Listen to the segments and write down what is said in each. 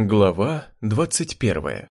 Глава двадцать первая.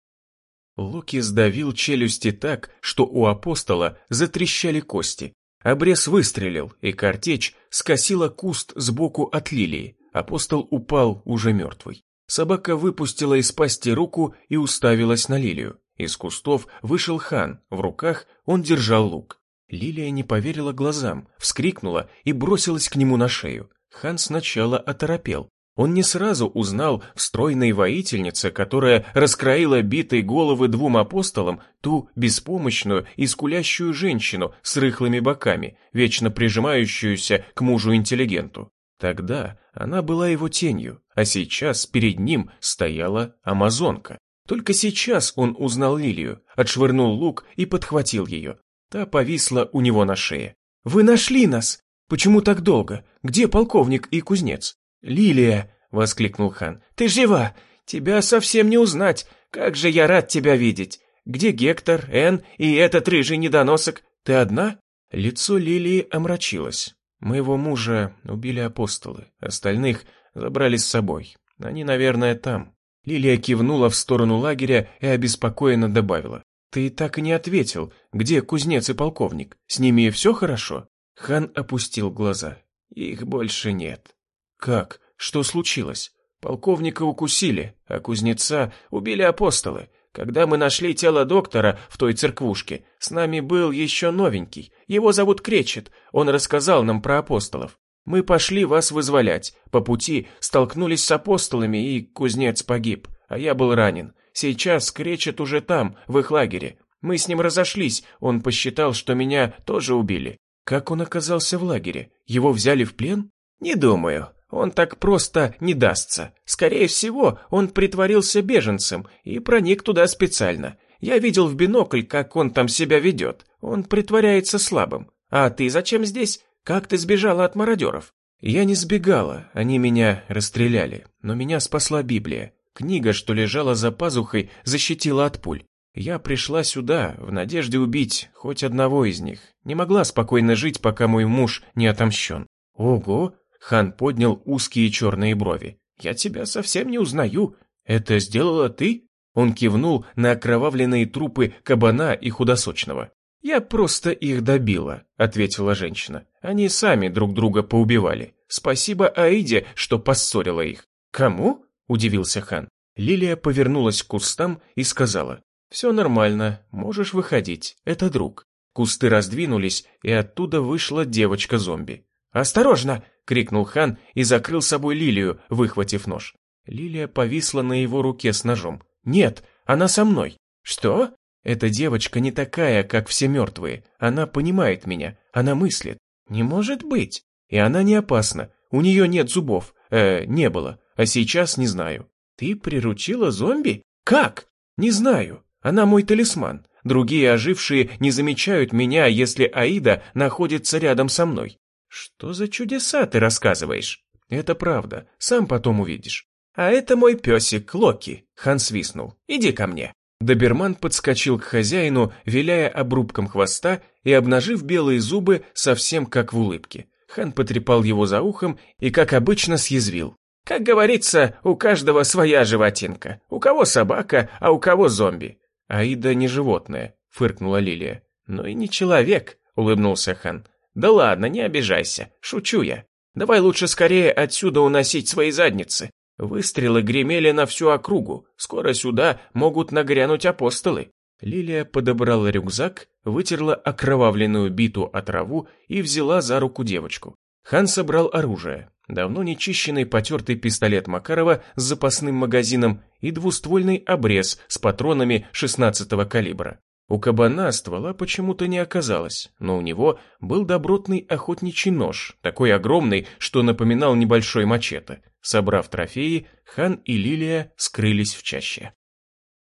Луки сдавил челюсти так, что у апостола затрещали кости. Обрез выстрелил, и картечь скосила куст сбоку от лилии. Апостол упал уже мертвый. Собака выпустила из пасти руку и уставилась на лилию. Из кустов вышел хан, в руках он держал лук. Лилия не поверила глазам, вскрикнула и бросилась к нему на шею. Хан сначала оторопел, он не сразу узнал в стройной воительнице, которая раскроила битой головы двум апостолам, ту беспомощную и скулящую женщину с рыхлыми боками, вечно прижимающуюся к мужу-интеллигенту. Тогда она была его тенью, а сейчас перед ним стояла амазонка. Только сейчас он узнал Лилию, отшвырнул лук и подхватил ее. Та повисла у него на шее. «Вы нашли нас! Почему так долго? Где полковник и кузнец?» «Лилия!» — воскликнул хан. «Ты жива! Тебя совсем не узнать! Как же я рад тебя видеть! Где Гектор, Эн и этот рыжий недоносок? Ты одна?» Лицо Лилии омрачилось. «Моего мужа убили апостолы, остальных забрали с собой. Они, наверное, там». Лилия кивнула в сторону лагеря и обеспокоенно добавила. «Ты так и не ответил, где кузнец и полковник? С ними все хорошо?» Хан опустил глаза. «Их больше нет». Как? Что случилось? Полковника укусили, а кузнеца убили апостолы. Когда мы нашли тело доктора в той церквушке, с нами был еще новенький. Его зовут Кречет, он рассказал нам про апостолов. Мы пошли вас вызволять. По пути столкнулись с апостолами, и кузнец погиб, а я был ранен. Сейчас Кречет уже там, в их лагере. Мы с ним разошлись, он посчитал, что меня тоже убили. Как он оказался в лагере? Его взяли в плен? Не думаю. Он так просто не дастся. Скорее всего, он притворился беженцем и проник туда специально. Я видел в бинокль, как он там себя ведет. Он притворяется слабым. А ты зачем здесь? Как ты сбежала от мародеров? Я не сбегала, они меня расстреляли. Но меня спасла Библия. Книга, что лежала за пазухой, защитила от пуль. Я пришла сюда в надежде убить хоть одного из них. Не могла спокойно жить, пока мой муж не отомщен. Ого, Хан поднял узкие черные брови. «Я тебя совсем не узнаю. Это сделала ты?» Он кивнул на окровавленные трупы кабана и худосочного. «Я просто их добила», — ответила женщина. «Они сами друг друга поубивали. Спасибо Аиде, что поссорила их». «Кому?» — удивился хан. Лилия повернулась к кустам и сказала. «Все нормально, можешь выходить, это друг». Кусты раздвинулись, и оттуда вышла девочка-зомби. «Осторожно!» — крикнул хан и закрыл собой Лилию, выхватив нож. Лилия повисла на его руке с ножом. «Нет, она со мной!» «Что?» «Эта девочка не такая, как все мертвые. Она понимает меня, она мыслит. Не может быть!» «И она не опасна. У нее нет зубов. Э, не было. А сейчас не знаю». «Ты приручила зомби? Как?» «Не знаю. Она мой талисман. Другие ожившие не замечают меня, если Аида находится рядом со мной. «Что за чудеса ты рассказываешь?» «Это правда, сам потом увидишь». «А это мой песик Локи», — хан свистнул. «Иди ко мне». Доберман подскочил к хозяину, виляя обрубком хвоста и обнажив белые зубы совсем как в улыбке. Хан потрепал его за ухом и, как обычно, съязвил. «Как говорится, у каждого своя животинка. У кого собака, а у кого зомби». «Аида не животное», — фыркнула Лилия. «Ну и не человек», — улыбнулся хан. «Да ладно, не обижайся, шучу я. Давай лучше скорее отсюда уносить свои задницы. Выстрелы гремели на всю округу, скоро сюда могут нагрянуть апостолы». Лилия подобрала рюкзак, вытерла окровавленную биту о траву и взяла за руку девочку. Хан собрал оружие, давно нечищенный потертый пистолет Макарова с запасным магазином и двуствольный обрез с патронами 16-го калибра. У кабана ствола почему-то не оказалось, но у него был добротный охотничий нож, такой огромный, что напоминал небольшой мачете. Собрав трофеи, хан и Лилия скрылись в чаще.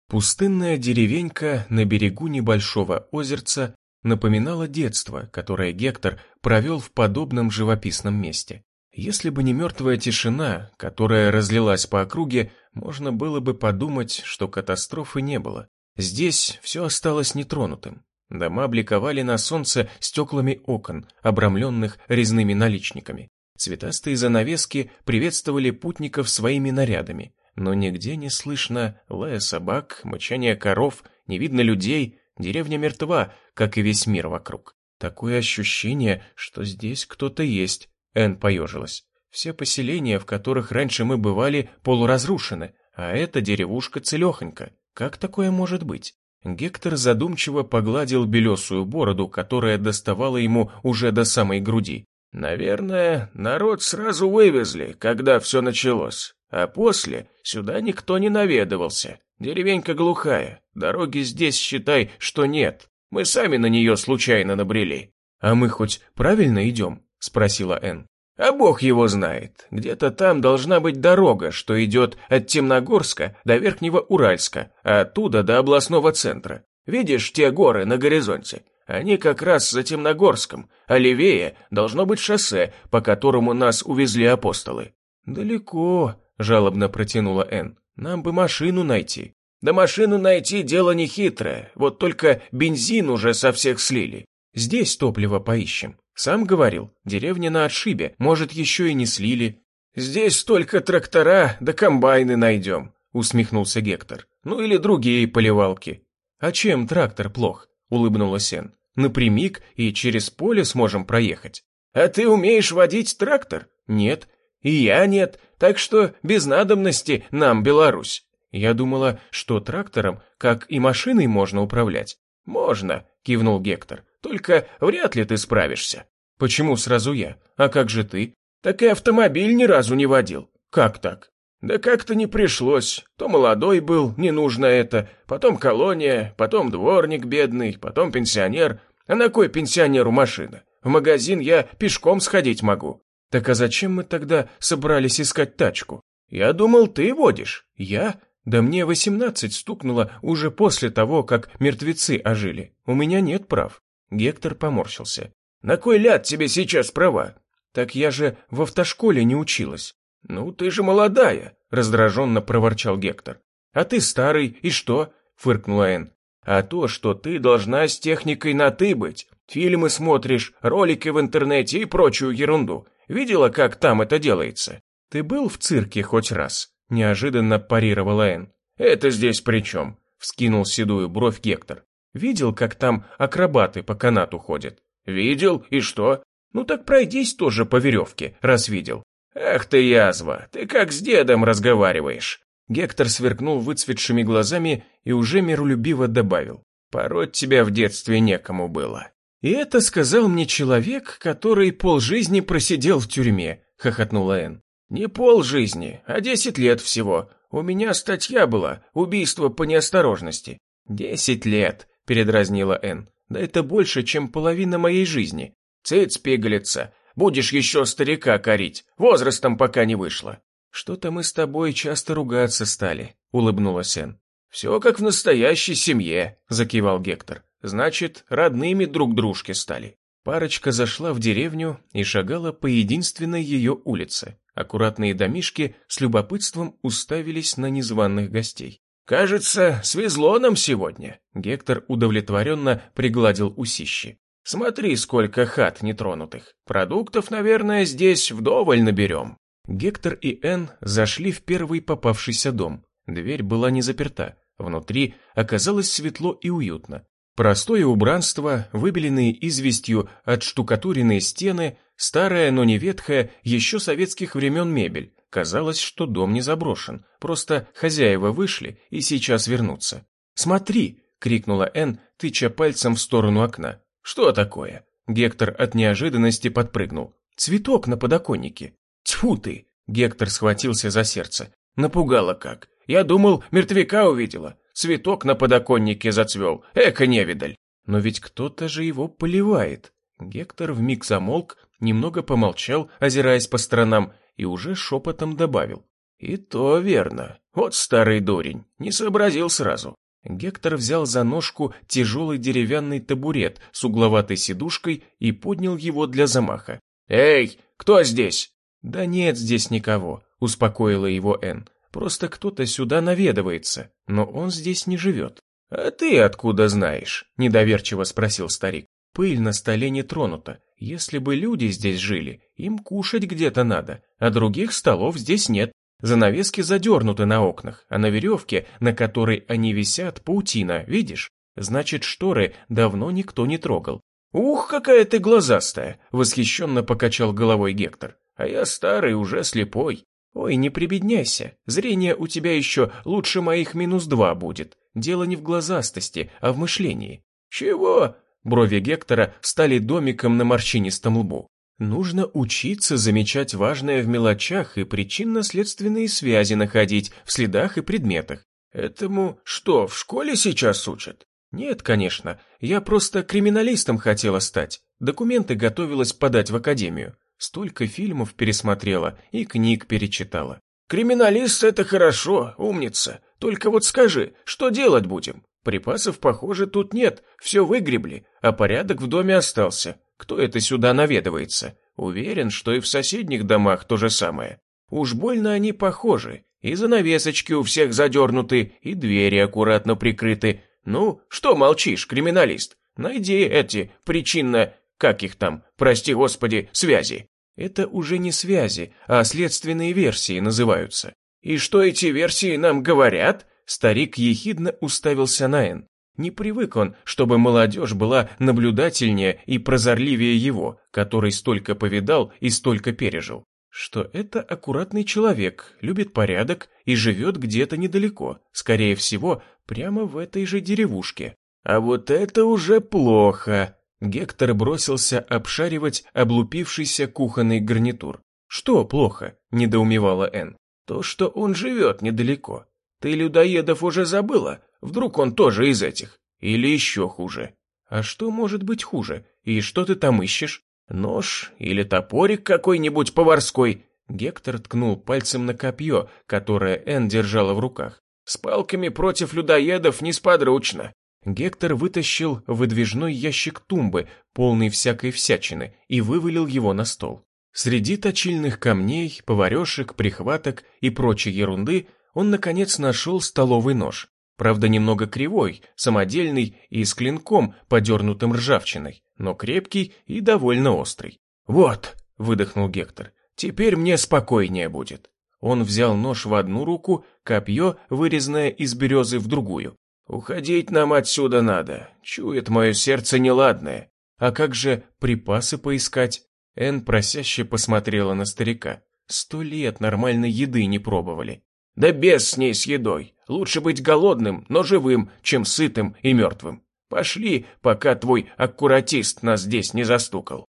Пустынная деревенька на берегу небольшого озерца напоминала детство, которое Гектор провел в подобном живописном месте. Если бы не мертвая тишина, которая разлилась по округе, можно было бы подумать, что катастрофы не было. Здесь все осталось нетронутым. Дома бликовали на солнце стеклами окон, обрамленных резными наличниками. Цветастые занавески приветствовали путников своими нарядами. но нигде не слышно лая собак, мычания коров, не видно людей, деревня мертва, как и весь мир вокруг. Такое ощущение, что здесь кто-то есть. Энн поежилась. Все поселения, в которых раньше мы бывали, полуразрушены, а эта деревушка целехонька. Как такое может быть? Гектор задумчиво погладил белесую бороду, которая доставала ему уже до самой груди. Наверное, народ сразу вывезли, когда все началось, а после сюда никто не наведывался. Деревенька глухая, дороги здесь, считай, что нет. Мы сами на нее случайно набрели. А мы хоть правильно идем? Спросила Энн. А бог его знает. Где-то там должна быть дорога, что идет от Темногорска до Верхнего Уральска, а оттуда до областного центра. Видишь те горы на горизонте? Они как раз за Темногорском, а левее должно быть шоссе, по которому нас увезли апостолы». «Далеко», — жалобно протянула Энн. «Нам бы машину найти». «Да машину найти дело нехитрое, вот только бензин уже со всех слили. Здесь топливо поищем. Сам говорил, деревня на отшибе, может, еще и не слили». «Здесь только трактора да комбайны найдем», — усмехнулся Гектор. «Ну или другие поливалки». «А чем трактор плох?» — улыбнулась Сен. «Напрямик и через поле сможем проехать». «А ты умеешь водить трактор?» «Нет». «И я нет, так что без надобности нам Беларусь». Я думала, что трактором, как и машиной, можно управлять. «Можно», — кивнул Гектор, — «только вряд ли ты справишься». «Почему сразу я? А как же ты?» «Так и автомобиль ни разу не водил». «Как так?» Да как-то не пришлось. То молодой был, не нужно это, потом колония, потом дворник бедный, потом пенсионер. А на кой пенсионеру машина? В магазин я пешком сходить могу. Так а зачем мы тогда собрались искать тачку? Я думал, ты водишь. Я? Да мне восемнадцать стукнуло уже после того, как мертвецы ожили. У меня нет прав. Гектор поморщился. На кой ляд тебе сейчас права? Так я же в автошколе не училась. «Ну, ты же молодая», — раздраженно проворчал Гектор. «А ты старый, и что?» — фыркнула Энн. «А то, что ты должна с техникой на «ты» быть. Фильмы смотришь, ролики в интернете и прочую ерунду. Видела, как там это делается?» «Ты был в цирке хоть раз?» — неожиданно парировала Энн. «Это здесь при чем?» — вскинул седую бровь Гектор. «Видел, как там акробаты по канату ходят?» «Видел, и что?» «Ну так пройдись тоже по веревке, раз видел. «Ах ты язва, ты как с дедом разговариваешь!» Гектор сверкнул выцветшими глазами и уже миролюбиво добавил. «Пороть тебя в детстве некому было». «И это сказал мне человек, который полжизни просидел в тюрьме», — хохотнула Энн. «Не полжизни, а десять лет всего. У меня статья была «Убийство по неосторожности». «Десять лет», — передразнила Энн. «Да это больше, чем половина моей жизни. Цыц пигалица, Будешь еще старика корить, возрастом пока не вышло». «Что-то мы с тобой часто ругаться стали», — улыбнулась Энн. «Все как в настоящей семье», — закивал Гектор. «Значит, родными друг дружке стали». Парочка зашла в деревню и шагала по единственной ее улице. Аккуратные домишки с любопытством уставились на незваных гостей. «Кажется, свезло нам сегодня», — Гектор удовлетворенно пригладил усищи. Смотри, сколько хат нетронутых. Продуктов, наверное, здесь вдоволь наберем». Гектор и Энн зашли в первый попавшийся дом. Дверь была не заперта. Внутри оказалось светло и уютно. Простое убранство, выбеленные известью отштукатуренные стены, старая, но не ветхая, еще советских времен мебель. Казалось, что дом не заброшен, просто хозяева вышли и сейчас вернутся. «Смотри!» — крикнула Энн, тыча пальцем в сторону окна. «Что такое?» Гектор от неожиданности подпрыгнул. «Цветок на подоконнике». «Тьфу ты!» Гектор схватился за сердце. «Напугало как. Я думал, мертвяка увидела. Цветок на подоконнике зацвел. Эко невидаль!» «Но ведь кто-то же его поливает». Гектор вмиг замолк, немного помолчал, озираясь по сторонам, и уже шепотом добавил. «И то верно. Вот старый дурень. Не сообразил сразу. Гектор взял за ножку тяжелый деревянный табурет с угловатой сидушкой и поднял его для замаха. «Эй, кто здесь?» «Да нет здесь никого», — успокоила его Энн. «Просто кто-то сюда наведывается, но он здесь не живет». «А ты откуда знаешь?» — недоверчиво спросил старик. «Пыль на столе не тронута. Если бы люди здесь жили, им кушать где-то надо, а других столов здесь нет. Занавески задернуты на окнах, а на веревке, на которой они висят, паутина, видишь? Значит, шторы давно никто не трогал. «Ух, какая ты глазастая!» — восхищенно покачал головой Гектор. «А я старый, уже слепой. Ой, не прибедняйся, зрение у тебя еще лучше моих минус два будет. Дело не в глазастости, а в мышлении». «Чего?» Брови Гектора стали домиком на морщинистом лбу. Нужно учиться замечать важное в мелочах и причинно-следственные связи находить в следах и предметах. Этому что, в школе сейчас учат? Нет, конечно, я просто криминалистом хотела стать. Документы готовилась подать в академию. Столько фильмов пересмотрела и книг перечитала. Криминалист — это хорошо, умница. Только вот скажи, что делать будем? Припасов, похоже, тут нет, все выгребли, а порядок в доме остался. Кто это сюда наведывается? Уверен, что и в соседних домах то же самое. Уж больно они похожи. И занавесочки у всех задернуты, и двери аккуратно прикрыты. Ну, что молчишь, криминалист? Найди эти причинно... Как их там, прости господи, связи. Это уже не связи, а следственные версии называются. И что эти версии нам говорят? Старик ехидно уставился на Эн. Не привык он, чтобы молодежь была наблюдательнее и прозорливее его, который столько повидал и столько пережил. Что это аккуратный человек, любит порядок и живет где-то недалеко, скорее всего, прямо в этой же деревушке. А вот это уже плохо. Гектор бросился обшаривать облупившийся кухонный гарнитур. «Что плохо?» – недоумевала Энн. «То, что он живет недалеко. Ты людоедов уже забыла? Вдруг он тоже из этих? Или еще хуже? А что может быть хуже? И что ты там ищешь? Нож или топорик какой-нибудь поварской?» Гектор ткнул пальцем на копье, которое Энн держала в руках. «С палками против людоедов несподручно». Гектор вытащил выдвижной ящик тумбы, полный всякой всячины, и вывалил его на стол. Среди точильных камней, поварешек, прихваток и прочей ерунды он, наконец, нашел столовый нож. Правда, немного кривой, самодельный и с клинком, подернутым ржавчиной, но крепкий и довольно острый. «Вот», — выдохнул Гектор, — «теперь мне спокойнее будет». Он взял нож в одну руку, копье, вырезанное из березы, в другую. «Уходить нам отсюда надо. Чует мое сердце неладное. А как же припасы поискать?» Эн просяще посмотрела на старика. «Сто лет нормальной еды не пробовали. Да без с ней с едой. Лучше быть голодным, но живым, чем сытым и мертвым. Пошли, пока твой аккуратист нас здесь не застукал.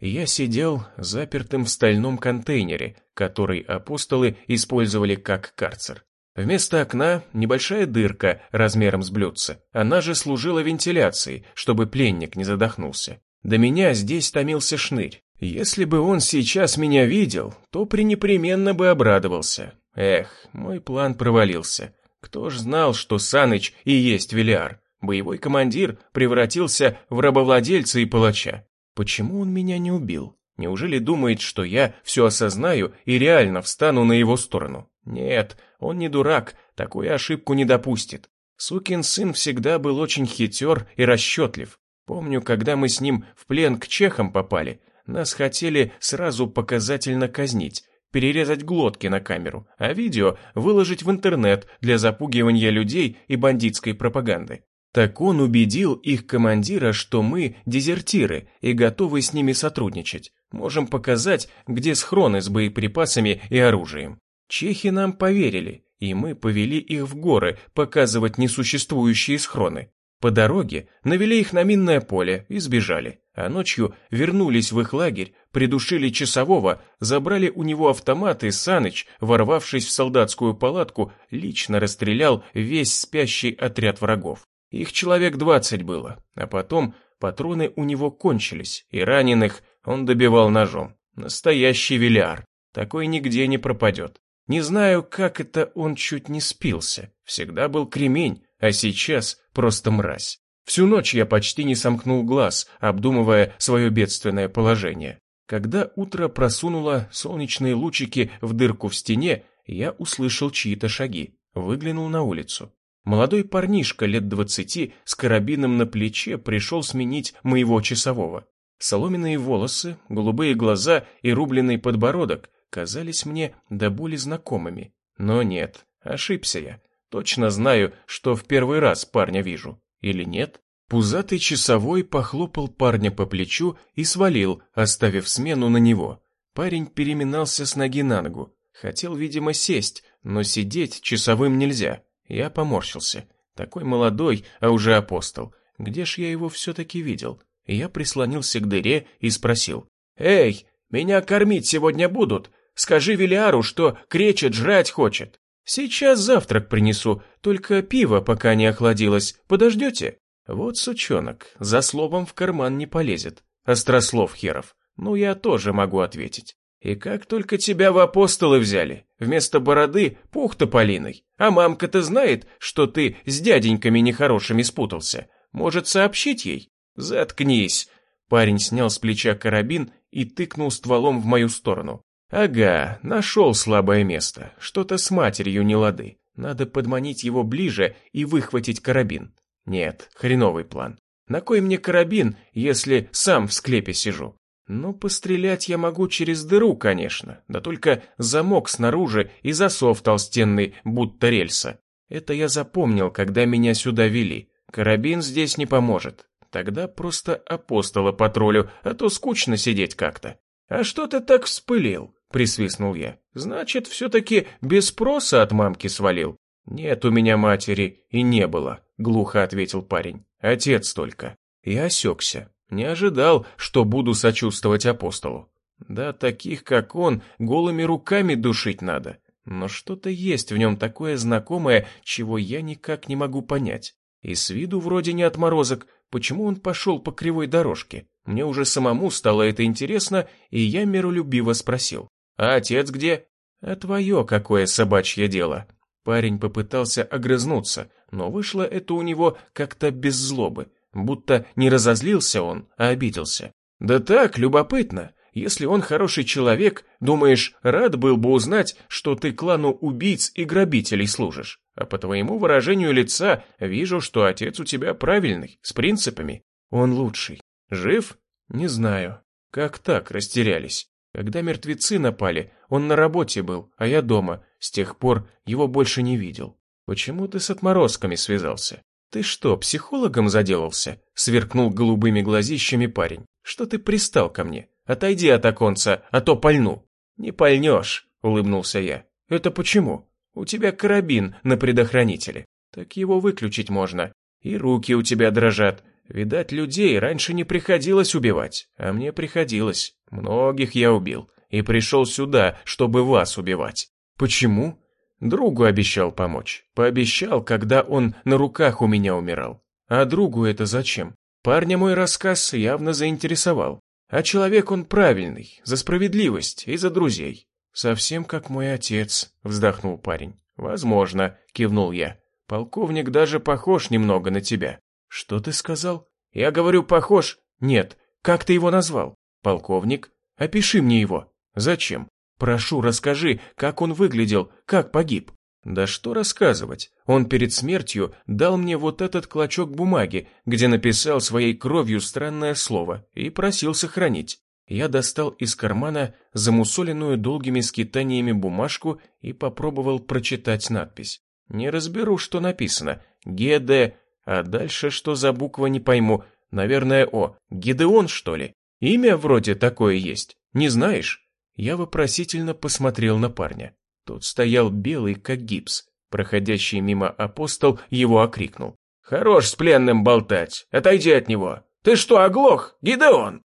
Я сидел запертым в стальном контейнере, который апостолы использовали как карцер. Вместо окна небольшая дырка размером с блюдце. Она же служила вентиляцией, чтобы пленник не задохнулся. До меня здесь томился шнырь. Если бы он сейчас меня видел, то пренепременно бы обрадовался. Эх, мой план провалился. Кто ж знал, что Саныч и есть Велиар? Боевой командир превратился в рабовладельца и палача. Почему он меня не убил? Неужели думает, что я все осознаю и реально встану на его сторону? Нет, он не дурак, такую ошибку не допустит. Сукин сын всегда был очень хитер и расчетлив. Помню, когда мы с ним в плен к чехам попали, нас хотели сразу показательно казнить, перерезать глотки на камеру, а видео выложить в интернет для запугивания людей и бандитской пропаганды. Так он убедил их командира, что мы дезертиры и готовы с ними сотрудничать. Можем показать, где схроны с боеприпасами и оружием. Чехи нам поверили, и мы повели их в горы показывать несуществующие схроны. По дороге навели их на минное поле и сбежали, а ночью вернулись в их лагерь, придушили часового, забрали у него автомат и Саныч, ворвавшись в солдатскую палатку, лично расстрелял весь спящий отряд врагов. Их человек двадцать было, а потом патроны у него кончились, и раненых он добивал ножом. Настоящий велиар, такой нигде не пропадет. Не знаю, как это он чуть не спился, всегда был кремень, а сейчас просто мразь. Всю ночь я почти не сомкнул глаз, обдумывая свое бедственное положение. Когда утро просунуло солнечные лучики в дырку в стене, я услышал чьи-то шаги, выглянул на улицу. Молодой парнишка лет двадцати с карабином на плече пришел сменить моего часового. Соломенные волосы, голубые глаза и рубленый подбородок, казались мне до боли знакомыми. Но нет, ошибся я. Точно знаю, что в первый раз парня вижу. Или нет? Пузатый часовой похлопал парня по плечу и свалил, оставив смену на него. Парень переминался с ноги на ногу. Хотел, видимо, сесть, но сидеть часовым нельзя. Я поморщился. Такой молодой, а уже апостол. Где ж я его все-таки видел? Я прислонился к дыре и спросил. «Эй, меня кормить сегодня будут? Скажи Велиару, что кречет жрать хочет. Сейчас завтрак принесу, только пиво пока не охладилось. Подождете?» Вот сучонок, за словом в карман не полезет. Острослов херов. Ну, я тоже могу ответить. И как только тебя в апостолы взяли, вместо бороды пух тополиной. А мамка-то знает, что ты с дяденьками нехорошими спутался. Может, сообщить ей? Заткнись. Парень снял с плеча карабин и тыкнул стволом в мою сторону. Ага, нашел слабое место. Что-то с матерью не лады. Надо подманить его ближе и выхватить карабин. Нет, хреновый план. На кой мне карабин, если сам в склепе сижу? Ну, пострелять я могу через дыру, конечно, да только замок снаружи и засов толстенный, будто рельса. Это я запомнил, когда меня сюда вели. Карабин здесь не поможет. Тогда просто апостола патрулю, а то скучно сидеть как-то. «А что ты так вспылил?» — присвистнул я. «Значит, все-таки без спроса от мамки свалил?» «Нет у меня матери и не было», — глухо ответил парень. «Отец только». Я осекся. Не ожидал, что буду сочувствовать апостолу. Да, таких, как он, голыми руками душить надо. Но что-то есть в нем такое знакомое, чего я никак не могу понять. И с виду вроде не отморозок, почему он пошел по кривой дорожке? Мне уже самому стало это интересно, и я миролюбиво спросил. «А отец где?» «А твое какое собачье дело?» Парень попытался огрызнуться, но вышло это у него как-то без злобы. Будто не разозлился он, а обиделся. «Да так, любопытно. Если он хороший человек, думаешь, рад был бы узнать, что ты клану убийц и грабителей служишь. А по твоему выражению лица вижу, что отец у тебя правильный, с принципами. Он лучший. Жив? Не знаю. Как так растерялись? Когда мертвецы напали, он на работе был, а я дома. С тех пор его больше не видел. Почему ты с отморозками связался? «Ты что, психологом заделался?» — сверкнул голубыми глазищами парень. «Что ты пристал ко мне? Отойди от оконца, а то пальну». «Не пальнешь», — улыбнулся я. «Это почему? У тебя карабин на предохранителе. Так его выключить можно. И руки у тебя дрожат. Видать, людей раньше не приходилось убивать, а мне приходилось. Многих я убил. И пришел сюда, чтобы вас убивать. Почему? Другу обещал помочь. Пообещал, когда он на руках у меня умирал. А другу это зачем? Парня мой рассказ явно заинтересовал. А человек он правильный, за справедливость и за друзей. Совсем как мой отец, вздохнул парень. Возможно, кивнул я. Полковник даже похож немного на тебя. Что ты сказал? Я говорю, похож. Нет, как ты его назвал? Полковник? Опиши мне его. Зачем? Прошу, расскажи, как он выглядел, как погиб. Да что рассказывать? Он перед смертью дал мне вот этот клочок бумаги, где написал своей кровью странное слово и просил сохранить. Я достал из кармана замусоленную долгими скитаниями бумажку и попробовал прочитать надпись. Не разберу, что написано. ГД, а дальше что за буква не пойму. Наверное, О. Гидеон, что ли? Имя вроде такое есть. Не знаешь? Я вопросительно посмотрел на парня. Тот стоял белый, как гипс. Проходящий мимо апостол его окрикнул. «Хорош с пленным болтать! Отойди от него! Ты что, оглох, Гидеон?»